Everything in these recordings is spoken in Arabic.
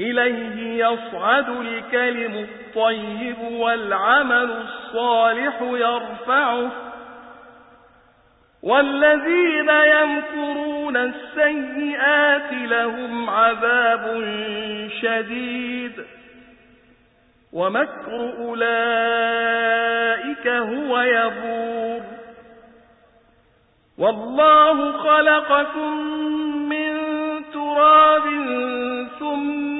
إليه يصعد الكلم الطيب والعمل الصالح يرفعه. والذين يمكرون السيئات لهم عذاب شديد. ومكر أولئك هو يبور. والله خلقكم من تراب ثم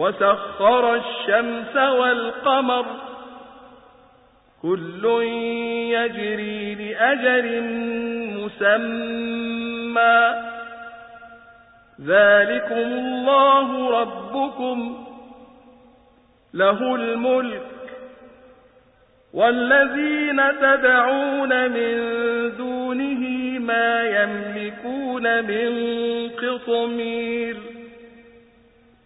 وسخر الشمس والقمر كل يجري لأجل مسمى. ذلكم الله ربكم له الملك والذين تدعون من دونه ما يملكون من قطمير.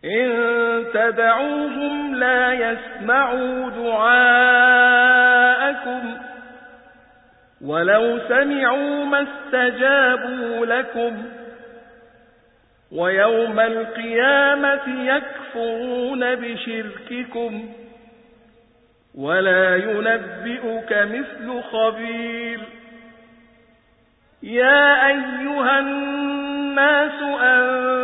إن تدعوهم لا يسمعوا دعاءكم ولو سمعوا ما استجابوا لكم ويوم القيامة يكفرون بشرككم ولا ينبئك مثل خبير يا أيها الناس أنتم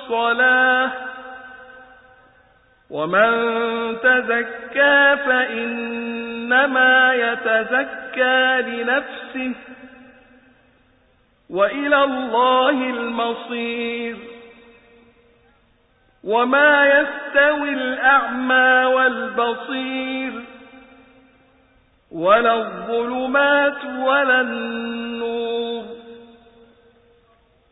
ومن تزكى فإنما يتزكى لنفسه وإلى الله المصير. وما يستوي الأعمى والبصير. ولا الظلمات ولا النور.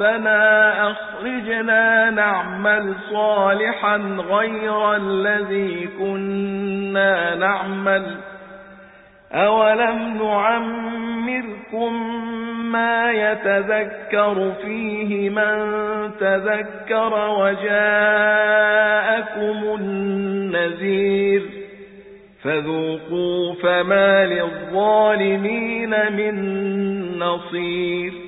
ربنا أخرجنا نعمل صالحا غير الذي كنا نعمل. أولم نعمركم ما يتذكر فيه من تذكر وجاءكم النذير. فذوقوا فما للظالمين من نصير.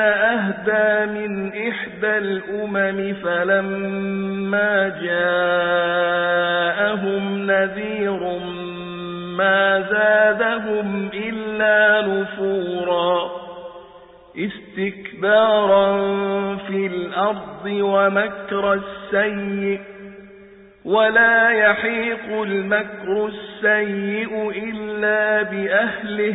أهدى من إحدى الأمم فلما جاءهم نذير ما زادهم إلا نفورا استكبارا في الأرض ومكر السيء ولا يحيق المكر السيء إلا بأهله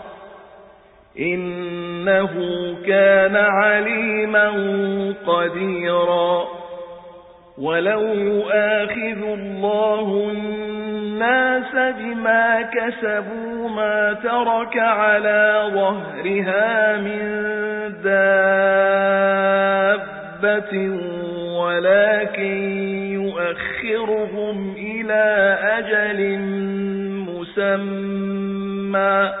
إنه كان عليما قديرا. ولو يؤاخذ الله الناس بما كسبوا ما ترك على ظهرها من دابة ولكن يؤخرهم إلى أجل مسمى.